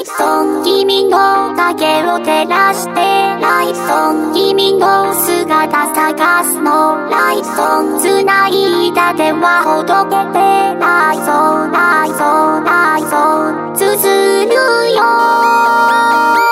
イソン君の影を照らしてライソン君の姿探すの。ライソン繋いだ手はほどけてライソンライソンライソン綴るよ。